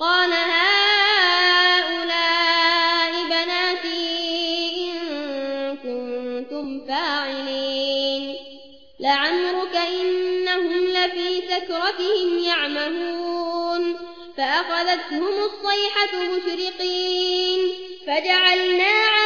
قال هؤلاء بناتي إن كنتم فاعلين لعمرك إنهم لفي سكرتهم يعمهون فأخذتهم الصيحة مشرقين فجعلنا عاليها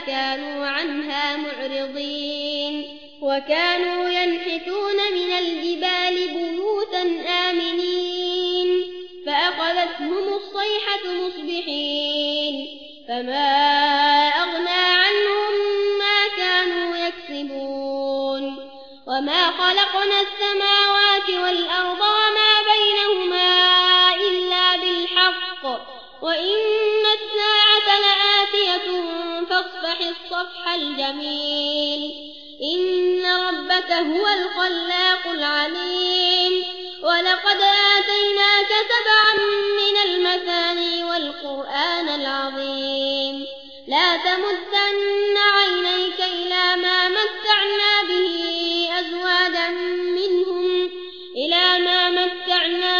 فكانوا عنها معرضين وكانوا ينحتون من الجبال بيوتا آمنين فأخذتهم الصيحة مصبحين فما أغنى عنهم ما كانوا يكسبون وما خلقنا السماوات والأرض وإن الساعة لآتية فاصفح الصفح الجميل. إن ربك هو الخلاق العليم. ولقد آتيناك سبعا من المثاني والقرآن العظيم. لا تمدن عينيك إلى ما متعنا به أزوادا منهم. إلى ما متعنا